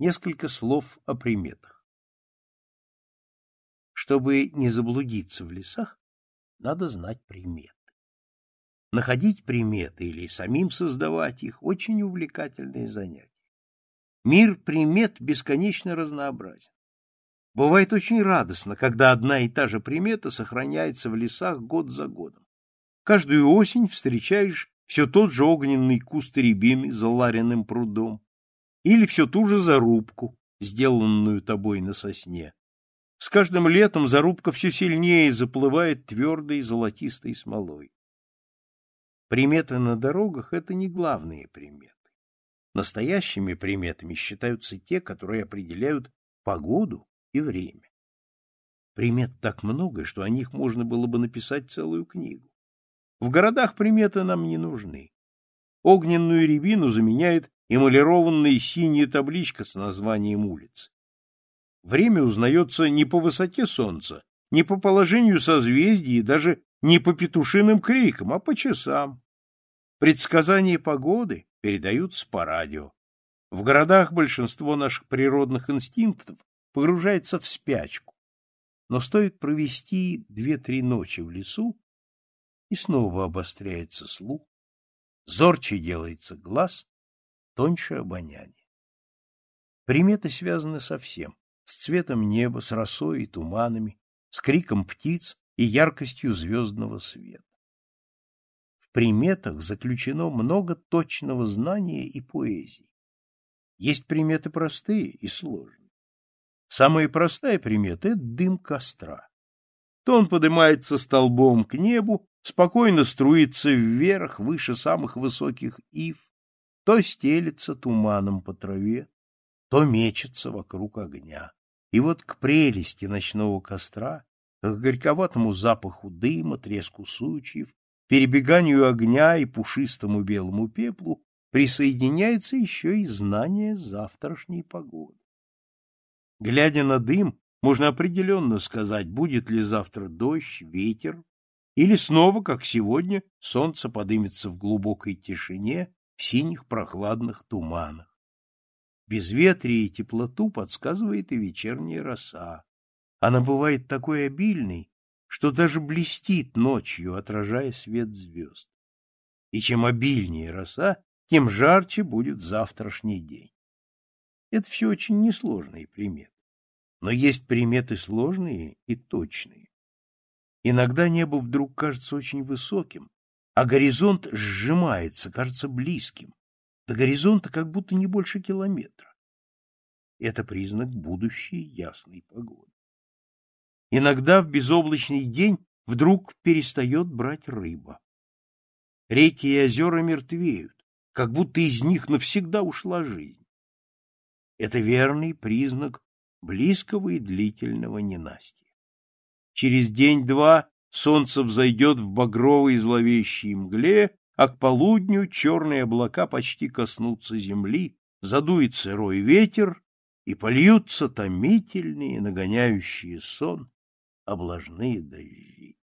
Несколько слов о приметах. Чтобы не заблудиться в лесах, надо знать приметы. Находить приметы или самим создавать их – очень увлекательное занятие. Мир примет бесконечно разнообразен. Бывает очень радостно, когда одна и та же примета сохраняется в лесах год за годом. Каждую осень встречаешь все тот же огненный куст рябины за Лариным прудом, или все ту же зарубку, сделанную тобой на сосне. С каждым летом зарубка все сильнее заплывает твердой золотистой смолой. Приметы на дорогах — это не главные приметы. Настоящими приметами считаются те, которые определяют погоду и время. Примет так много, что о них можно было бы написать целую книгу. В городах приметы нам не нужны. Огненную рябину заменяет эмалированная синяя табличка с названием улиц. Время узнается не по высоте солнца, не по положению созвездий даже не по петушиным крикам, а по часам. Предсказания погоды передаются по радио. В городах большинство наших природных инстинктов погружается в спячку. Но стоит провести две-три ночи в лесу, и снова обостряется слух, зорче делается глаз, тоньше обоняние. Приметы связаны со всем, с цветом неба, с росой и туманами, с криком птиц и яркостью звездного света. В приметах заключено много точного знания и поэзии. Есть приметы простые и сложные. Самая простая примета — это дым костра. То он поднимается столбом к небу, спокойно струится вверх, выше самых высоких ив, то стелется туманом по траве, то мечется вокруг огня. И вот к прелести ночного костра, к горьковатому запаху дыма, треску сучьев, перебеганию огня и пушистому белому пеплу присоединяется еще и знание завтрашней погоды. Глядя на дым, можно определенно сказать, будет ли завтра дождь, ветер или снова, как сегодня, солнце подымется в глубокой тишине, в синих прохладных туманах. Безветрие и теплоту подсказывает и вечерняя роса. Она бывает такой обильной, что даже блестит ночью, отражая свет звезд. И чем обильнее роса, тем жарче будет завтрашний день. Это все очень несложные приметы. Но есть приметы сложные и точные. Иногда небо вдруг кажется очень высоким, а горизонт сжимается, кажется близким. До горизонта как будто не больше километра. Это признак будущей ясной погоды. Иногда в безоблачный день вдруг перестает брать рыба. Реки и озера мертвеют, как будто из них навсегда ушла жизнь. Это верный признак близкого и длительного ненастья. Через день-два солнце взойдет в багровой зловещей мгле, а к полудню черные облака почти коснутся земли, задует сырой ветер, и польются томительные, нагоняющие сон, облажные дожди.